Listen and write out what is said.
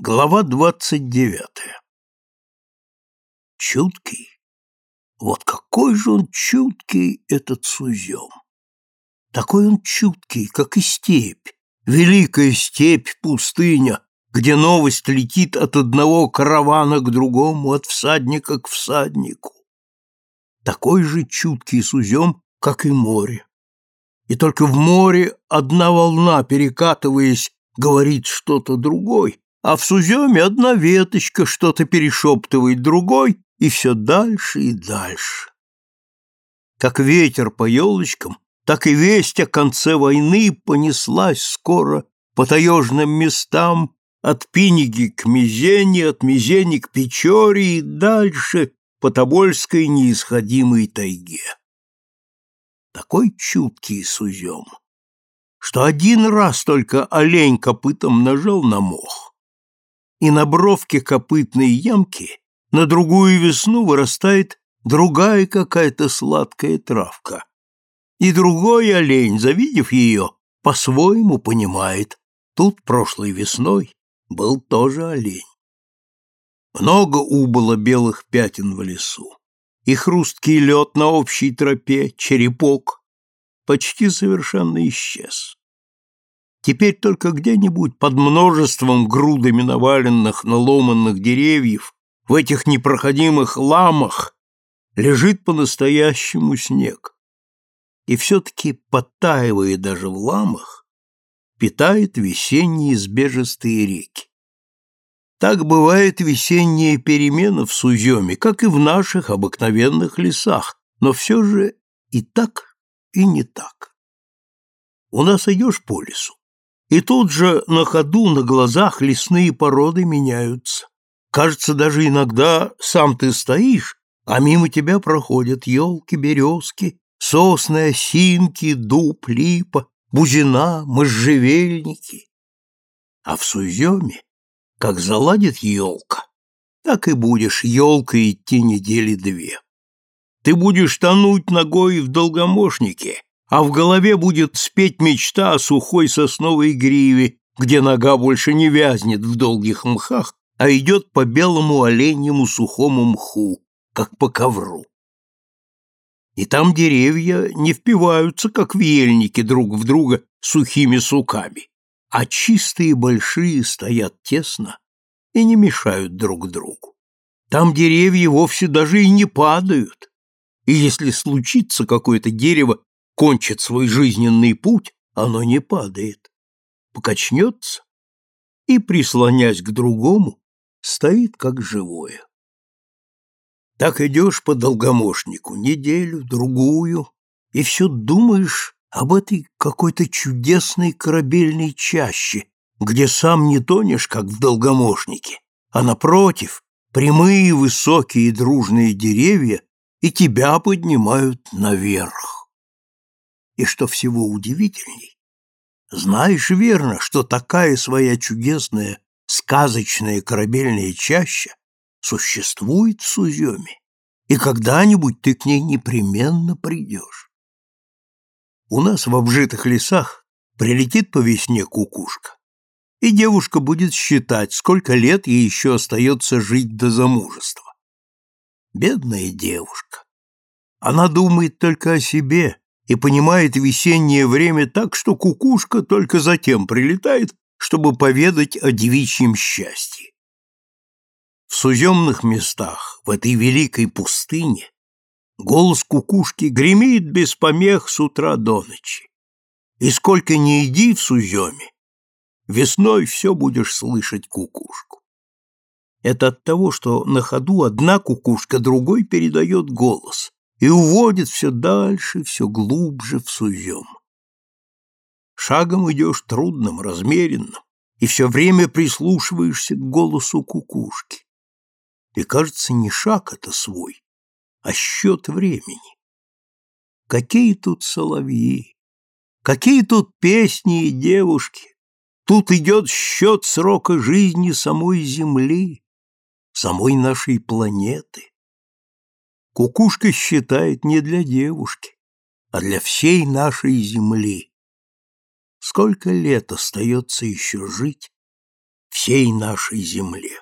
Глава двадцать девятая Чуткий? Вот какой же он чуткий, этот сузем! Такой он чуткий, как и степь, великая степь, пустыня, где новость летит от одного каравана к другому, от всадника к всаднику. Такой же чуткий сузем, как и море. И только в море одна волна, перекатываясь, говорит что-то другой, а в суземе одна веточка что-то перешептывает другой, и все дальше и дальше. Как ветер по елочкам, так и весть о конце войны понеслась скоро по таежным местам от Пиниги к Мизене, от Мизени к Печоре и дальше по Тобольской неисходимой тайге. Такой чуткий сузем, что один раз только олень копытом нажал на мох, и на бровке копытной ямки на другую весну вырастает другая какая-то сладкая травка. И другой олень, завидев ее, по-своему понимает, тут прошлой весной был тоже олень. Много убыло белых пятен в лесу, и хрусткий лед на общей тропе, черепок, почти совершенно исчез. Теперь только где-нибудь под множеством грудами наваленных, наломанных деревьев, в этих непроходимых ламах, лежит по-настоящему снег. И все-таки, подтаивая даже в ламах, питает весенние сбежистые реки. Так бывает весенняя перемена в Суземе, как и в наших обыкновенных лесах, но все же и так, и не так. У нас идешь по лесу, и тут же на ходу на глазах лесные породы меняются. Кажется, даже иногда сам ты стоишь, а мимо тебя проходят елки, березки, сосны, осинки, дуб, липа, бузина, можжевельники. А в Суземе, как заладит елка, так и будешь елкой идти недели две. Ты будешь тонуть ногой в долгомошнике, а в голове будет спеть мечта о сухой сосновой гриве, где нога больше не вязнет в долгих мхах, а идет по белому оленьему сухому мху, как по ковру. И там деревья не впиваются, как в друг в друга сухими суками, а чистые большие стоят тесно и не мешают друг другу. Там деревья вовсе даже и не падают, и если случится какое-то дерево кончит свой жизненный путь, оно не падает, покачнется и, прислонясь к другому, стоит как живое. Так идешь по долгомошнику неделю, другую, и все думаешь об этой какой-то чудесной корабельной чаще, где сам не тонешь, как в долгомошнике, а напротив, прямые, высокие дружные деревья и тебя поднимают наверх. И что всего удивительней, знаешь верно, что такая своя чудесная сказочная корабельная чаща существует в Суземе, и когда-нибудь ты к ней непременно придешь. У нас в обжитых лесах прилетит по весне кукушка, и девушка будет считать, сколько лет ей еще остается жить до замужества. Бедная девушка. Она думает только о себе и понимает весеннее время так, что кукушка только затем прилетает, чтобы поведать о девичьем счастье. В суземных местах, в этой великой пустыне, голос кукушки гремит без помех с утра до ночи. И сколько ни иди в суземе, весной все будешь слышать кукушку. Это от того, что на ходу одна кукушка другой передает голос и уводит все дальше, все глубже в сузем. Шагом идешь трудным, размеренным, и все время прислушиваешься к голосу кукушки. И кажется, не шаг это свой, а счет времени. Какие тут соловьи, какие тут песни и девушки. Тут идет счет срока жизни самой Земли, самой нашей планеты. Кукушка считает не для девушки, а для всей нашей Земли. Сколько лет остается еще жить всей нашей земле.